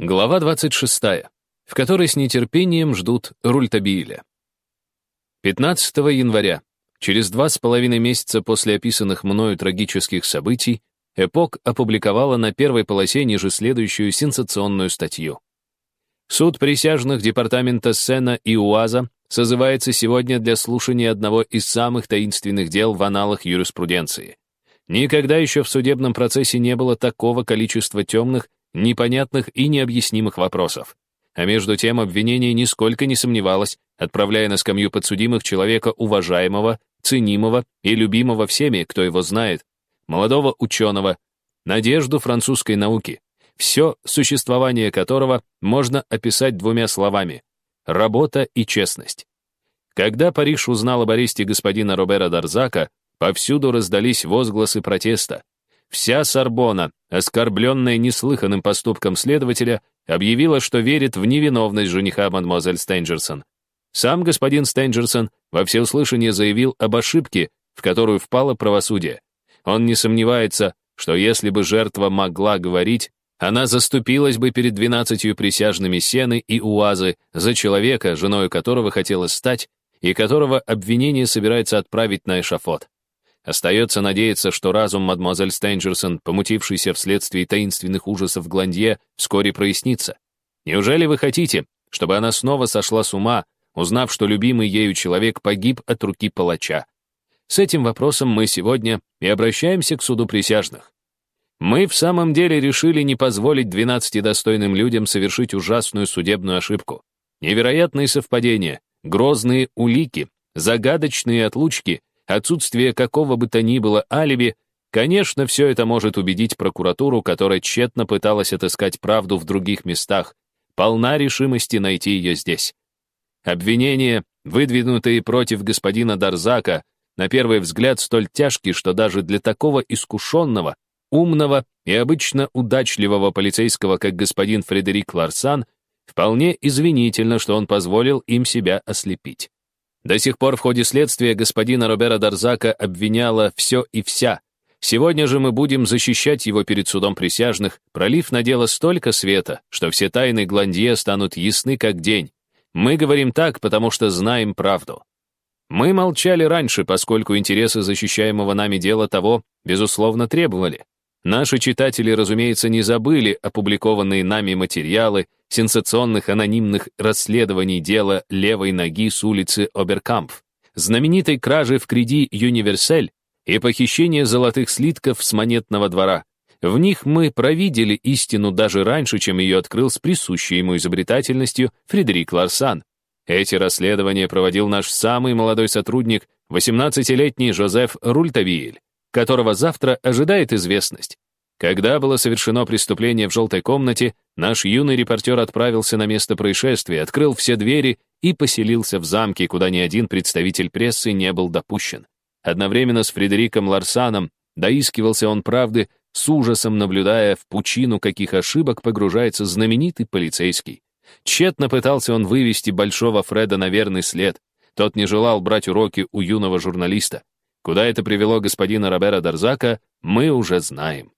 Глава 26, в которой с нетерпением ждут Рультабиля. 15 января, через два с половиной месяца после описанных мною трагических событий, Эпок опубликовала на первой полосе ниже следующую сенсационную статью. Суд присяжных департамента Сена и УАЗа созывается сегодня для слушания одного из самых таинственных дел в аналах юриспруденции. Никогда еще в судебном процессе не было такого количества темных непонятных и необъяснимых вопросов. А между тем обвинение нисколько не сомневалось, отправляя на скамью подсудимых человека уважаемого, ценимого и любимого всеми, кто его знает, молодого ученого, надежду французской науки, все существование которого можно описать двумя словами — работа и честность. Когда Париж узнал об аресте господина Робера Дарзака, повсюду раздались возгласы протеста. Вся Сорбона, оскорбленная неслыханным поступком следователя, объявила, что верит в невиновность жениха мадемуазель Стенджерсон. Сам господин Стенджерсон во всеуслышание заявил об ошибке, в которую впало правосудие. Он не сомневается, что если бы жертва могла говорить, она заступилась бы перед двенадцатью присяжными Сены и Уазы за человека, женой которого хотела стать, и которого обвинение собирается отправить на эшафот. Остается надеяться, что разум мадемуазель Стенджерсон, помутившийся вследствие таинственных ужасов Гландье, вскоре прояснится. Неужели вы хотите, чтобы она снова сошла с ума, узнав, что любимый ею человек погиб от руки палача? С этим вопросом мы сегодня и обращаемся к суду присяжных. Мы в самом деле решили не позволить 12 достойным людям совершить ужасную судебную ошибку. Невероятные совпадения, грозные улики, загадочные отлучки отсутствие какого бы то ни было алиби, конечно, все это может убедить прокуратуру, которая тщетно пыталась отыскать правду в других местах, полна решимости найти ее здесь. Обвинения, выдвинутые против господина Дарзака, на первый взгляд столь тяжкие, что даже для такого искушенного, умного и обычно удачливого полицейского, как господин Фредерик Ларсан, вполне извинительно, что он позволил им себя ослепить. До сих пор в ходе следствия господина Робера Дарзака обвиняла все и вся. Сегодня же мы будем защищать его перед судом присяжных, пролив на дело столько света, что все тайны Гландье станут ясны как день. Мы говорим так, потому что знаем правду. Мы молчали раньше, поскольку интересы защищаемого нами дела того, безусловно, требовали. Наши читатели, разумеется, не забыли опубликованные нами материалы, сенсационных анонимных расследований дела левой ноги с улицы Оберкампф, знаменитой кражи в креди Юниверсель и похищения золотых слитков с монетного двора. В них мы провидели истину даже раньше, чем ее открыл с присущей ему изобретательностью Фредерик Ларсан. Эти расследования проводил наш самый молодой сотрудник, 18-летний Жозеф Рультавиель, которого завтра ожидает известность. Когда было совершено преступление в желтой комнате, наш юный репортер отправился на место происшествия, открыл все двери и поселился в замке, куда ни один представитель прессы не был допущен. Одновременно с Фредериком Ларсаном доискивался он правды, с ужасом наблюдая в пучину, каких ошибок погружается знаменитый полицейский. Тщетно пытался он вывести большого Фреда на верный след. Тот не желал брать уроки у юного журналиста. Куда это привело господина Робера Дарзака, мы уже знаем.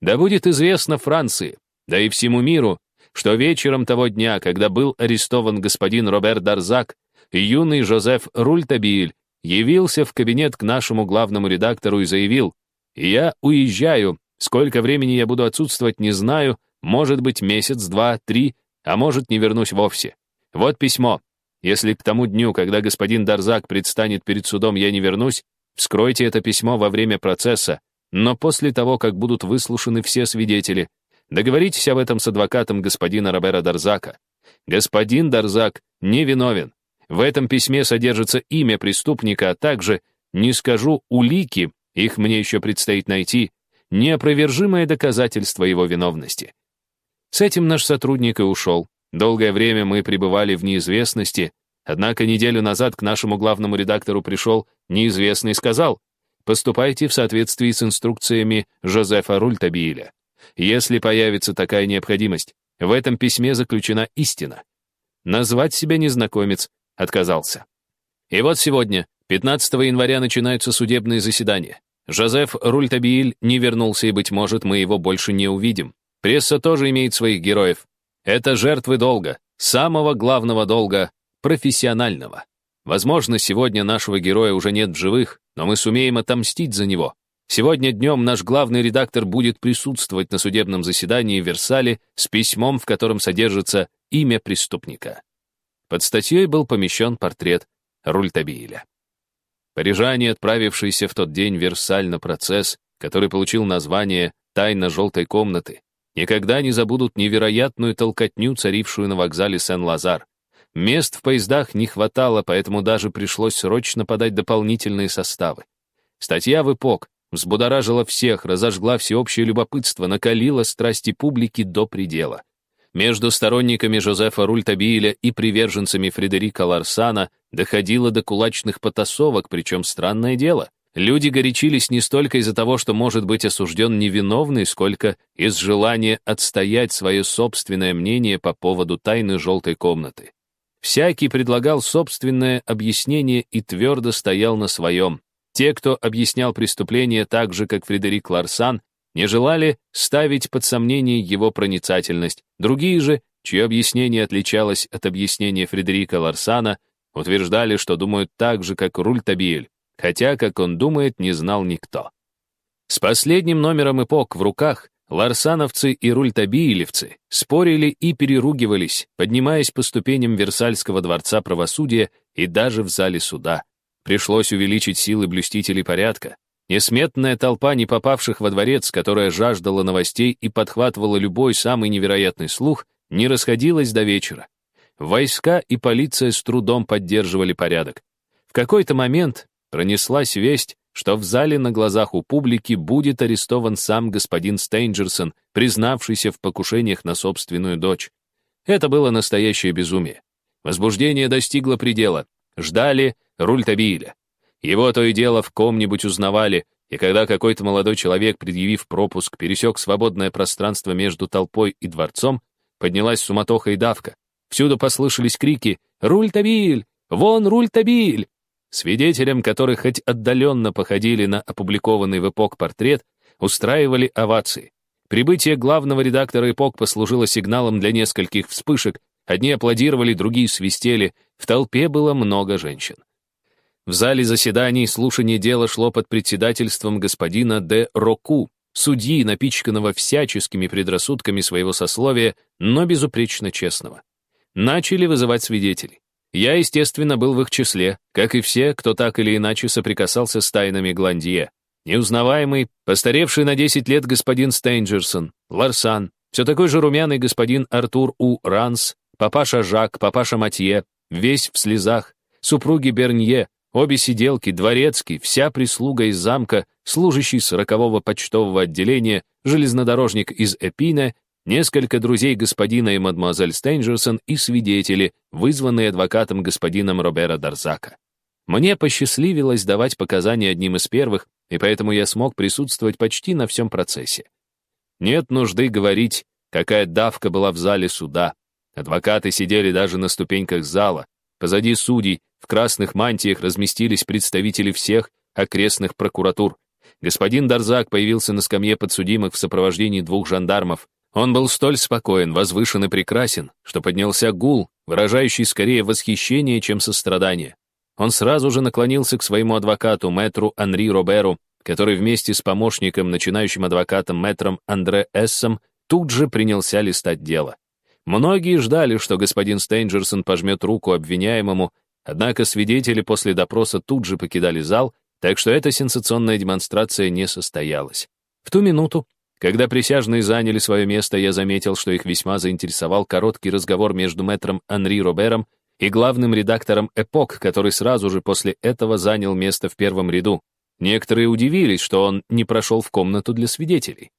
Да будет известно Франции, да и всему миру, что вечером того дня, когда был арестован господин Робер Дарзак, юный Жозеф Рультабиль явился в кабинет к нашему главному редактору и заявил, «Я уезжаю, сколько времени я буду отсутствовать, не знаю, может быть, месяц, два, три, а может, не вернусь вовсе. Вот письмо. Если к тому дню, когда господин Дарзак предстанет перед судом, я не вернусь, вскройте это письмо во время процесса, но после того, как будут выслушаны все свидетели, договоритесь об этом с адвокатом господина Робера Дарзака. Господин Дарзак не виновен. В этом письме содержится имя преступника, а также, не скажу, улики, их мне еще предстоит найти, неопровержимое доказательство его виновности. С этим наш сотрудник и ушел. Долгое время мы пребывали в неизвестности, однако неделю назад к нашему главному редактору пришел неизвестный и сказал, Поступайте в соответствии с инструкциями Жозефа Рультабиеля. Если появится такая необходимость, в этом письме заключена истина. Назвать себя незнакомец отказался. И вот сегодня, 15 января, начинаются судебные заседания. Жозеф Рультабииль не вернулся, и, быть может, мы его больше не увидим. Пресса тоже имеет своих героев. Это жертвы долга, самого главного долга, профессионального. Возможно, сегодня нашего героя уже нет в живых, но мы сумеем отомстить за него. Сегодня днем наш главный редактор будет присутствовать на судебном заседании в Версале с письмом, в котором содержится имя преступника. Под статьей был помещен портрет Рультабиля. Парижане, отправившиеся в тот день в Версаль на процесс, который получил название «Тайна желтой комнаты», никогда не забудут невероятную толкотню, царившую на вокзале Сен-Лазар. Мест в поездах не хватало, поэтому даже пришлось срочно подать дополнительные составы. Статья в «Эпок» взбудоражила всех, разожгла всеобщее любопытство, накалила страсти публики до предела. Между сторонниками Жозефа Рультабиля и приверженцами Фредерика Ларсана доходило до кулачных потасовок, причем странное дело. Люди горячились не столько из-за того, что может быть осужден невиновный, сколько из желания отстоять свое собственное мнение по поводу тайны желтой комнаты. Всякий предлагал собственное объяснение и твердо стоял на своем. Те, кто объяснял преступление так же, как Фредерик Ларсан, не желали ставить под сомнение его проницательность. Другие же, чье объяснение отличалось от объяснения Фредерика Ларсана, утверждали, что думают так же, как Рультабиль, хотя, как он думает, не знал никто. С последним номером «Эпок» в руках ларсановцы и рультабиилевцы спорили и переругивались, поднимаясь по ступеням Версальского дворца правосудия и даже в зале суда. Пришлось увеличить силы блюстителей порядка. Несметная толпа не попавших во дворец, которая жаждала новостей и подхватывала любой самый невероятный слух, не расходилась до вечера. Войска и полиция с трудом поддерживали порядок. В какой-то момент пронеслась весть, что в зале на глазах у публики будет арестован сам господин Стейнджерсон, признавшийся в покушениях на собственную дочь. Это было настоящее безумие. Возбуждение достигло предела. Ждали Рультабиля. Его то и дело в ком-нибудь узнавали, и когда какой-то молодой человек, предъявив пропуск, пересек свободное пространство между толпой и дворцом, поднялась суматоха и давка. Всюду послышались крики «Рультабиль! Вон Рультабиль!» Свидетелям, которые хоть отдаленно походили на опубликованный в «Эпок» портрет, устраивали овации. Прибытие главного редактора «Эпок» послужило сигналом для нескольких вспышек. Одни аплодировали, другие свистели. В толпе было много женщин. В зале заседаний слушание дела шло под председательством господина Д. Року, судьи, напичканного всяческими предрассудками своего сословия, но безупречно честного. Начали вызывать свидетелей. Я, естественно, был в их числе, как и все, кто так или иначе соприкасался с тайнами Гландье. Неузнаваемый, постаревший на 10 лет господин Стейнджерсон, Ларсан, все такой же румяный господин Артур У. Ранс, папаша Жак, папаша Матье, весь в слезах, супруги Бернье, Обе сиделки, дворецкий, вся прислуга из замка, служащий сорокового почтового отделения, железнодорожник из Эпина, несколько друзей господина и мадемуазель Стейнджерсон и свидетели, вызванные адвокатом господином Робера Дарзака. Мне посчастливилось давать показания одним из первых, и поэтому я смог присутствовать почти на всем процессе. Нет нужды говорить, какая давка была в зале суда. Адвокаты сидели даже на ступеньках зала, позади судей, в красных мантиях разместились представители всех окрестных прокуратур. Господин Дарзак появился на скамье подсудимых в сопровождении двух жандармов. Он был столь спокоен, возвышен и прекрасен, что поднялся гул, выражающий скорее восхищение, чем сострадание. Он сразу же наклонился к своему адвокату, мэтру Анри Роберу, который вместе с помощником, начинающим адвокатом мэтром Андре Эссом, тут же принялся листать дело. Многие ждали, что господин Стейнджерсон пожмет руку обвиняемому, Однако свидетели после допроса тут же покидали зал, так что эта сенсационная демонстрация не состоялась. В ту минуту, когда присяжные заняли свое место, я заметил, что их весьма заинтересовал короткий разговор между мэтром Анри Робером и главным редактором «Эпок», который сразу же после этого занял место в первом ряду. Некоторые удивились, что он не прошел в комнату для свидетелей.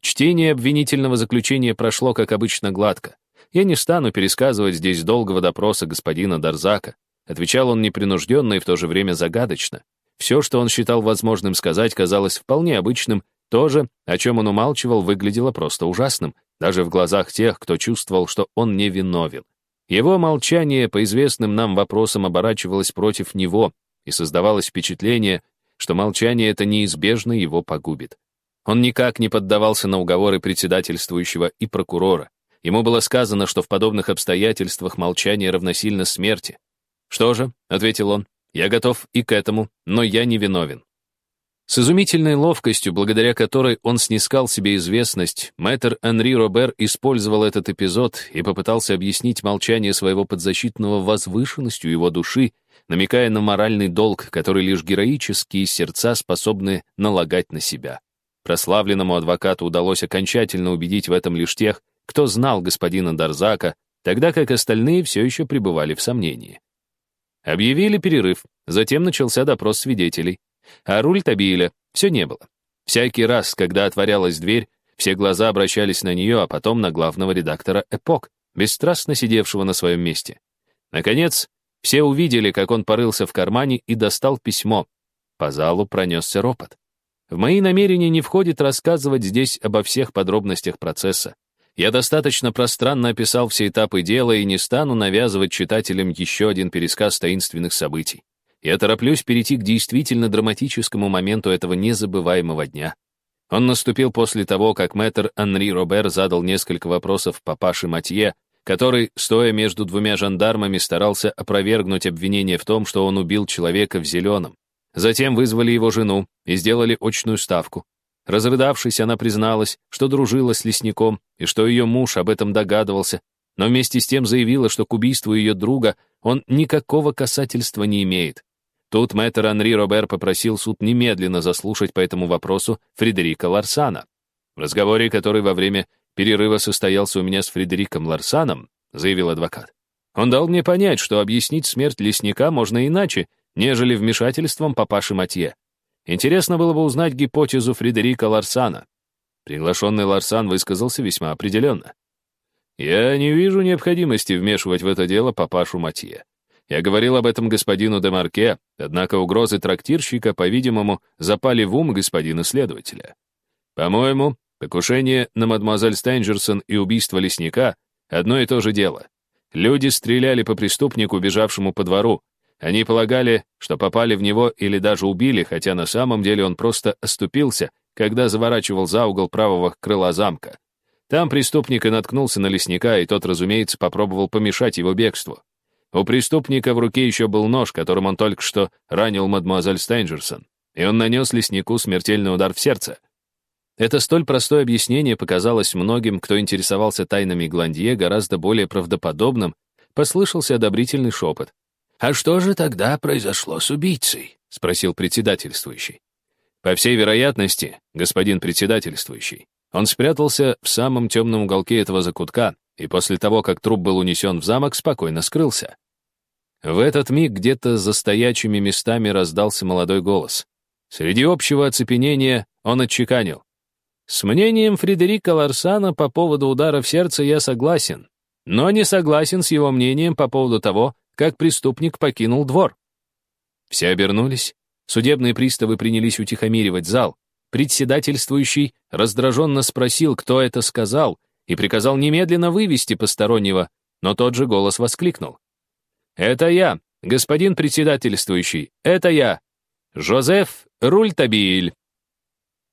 Чтение обвинительного заключения прошло, как обычно, гладко. Я не стану пересказывать здесь долгого допроса господина Дарзака. Отвечал он непринужденно и в то же время загадочно. Все, что он считал возможным сказать, казалось вполне обычным, то же, о чем он умалчивал, выглядело просто ужасным, даже в глазах тех, кто чувствовал, что он невиновен. Его молчание по известным нам вопросам оборачивалось против него, и создавалось впечатление, что молчание это неизбежно его погубит. Он никак не поддавался на уговоры председательствующего и прокурора. Ему было сказано, что в подобных обстоятельствах молчание равносильно смерти. «Что же», — ответил он, — «я готов и к этому, но я не виновен». С изумительной ловкостью, благодаря которой он снискал себе известность, мэтр Анри Робер использовал этот эпизод и попытался объяснить молчание своего подзащитного возвышенностью его души, намекая на моральный долг, который лишь героические сердца способны налагать на себя. Прославленному адвокату удалось окончательно убедить в этом лишь тех, кто знал господина Дарзака, тогда как остальные все еще пребывали в сомнении. Объявили перерыв, затем начался допрос свидетелей. А руль Табиля все не было. Всякий раз, когда отворялась дверь, все глаза обращались на нее, а потом на главного редактора «Эпок», бесстрастно сидевшего на своем месте. Наконец, все увидели, как он порылся в кармане и достал письмо. По залу пронесся ропот. В мои намерения не входит рассказывать здесь обо всех подробностях процесса. Я достаточно пространно описал все этапы дела и не стану навязывать читателям еще один пересказ таинственных событий. Я тороплюсь перейти к действительно драматическому моменту этого незабываемого дня. Он наступил после того, как мэтр Анри Робер задал несколько вопросов папаше Матье, который, стоя между двумя жандармами, старался опровергнуть обвинение в том, что он убил человека в зеленом. Затем вызвали его жену и сделали очную ставку. Разрыдавшись, она призналась, что дружила с лесником и что ее муж об этом догадывался, но вместе с тем заявила, что к убийству ее друга он никакого касательства не имеет. Тут мэтр Анри Робер попросил суд немедленно заслушать по этому вопросу Фредерика Ларсана. В разговоре, который во время перерыва состоялся у меня с Фредериком Ларсаном, заявил адвокат, он дал мне понять, что объяснить смерть лесника можно иначе, нежели вмешательством папаши Матье. Интересно было бы узнать гипотезу Фредерика Ларсана. Приглашенный Ларсан высказался весьма определенно. «Я не вижу необходимости вмешивать в это дело папашу Матье. Я говорил об этом господину Демарке, однако угрозы трактирщика, по-видимому, запали в ум господина следователя. По-моему, покушение на мадемуазель Стенджерсон и убийство лесника — одно и то же дело. Люди стреляли по преступнику, бежавшему по двору. Они полагали, что попали в него или даже убили, хотя на самом деле он просто оступился, когда заворачивал за угол правого крыла замка. Там преступник и наткнулся на лесника, и тот, разумеется, попробовал помешать его бегству. У преступника в руке еще был нож, которым он только что ранил мадемуазель Стейнджерсон, и он нанес леснику смертельный удар в сердце. Это столь простое объяснение показалось многим, кто интересовался тайнами Гландье, гораздо более правдоподобным, послышался одобрительный шепот. «А что же тогда произошло с убийцей?» — спросил председательствующий. «По всей вероятности, господин председательствующий, он спрятался в самом темном уголке этого закутка, и после того, как труп был унесен в замок, спокойно скрылся. В этот миг где-то за стоячими местами раздался молодой голос. Среди общего оцепенения он отчеканил. «С мнением Фредерика Ларсана по поводу удара в сердце я согласен, но не согласен с его мнением по поводу того, как преступник покинул двор». Все обернулись, судебные приставы принялись утихомиривать зал, председательствующий раздраженно спросил, кто это сказал, и приказал немедленно вывести постороннего, но тот же голос воскликнул. «Это я, господин председательствующий, это я, Жозеф Рультабиль».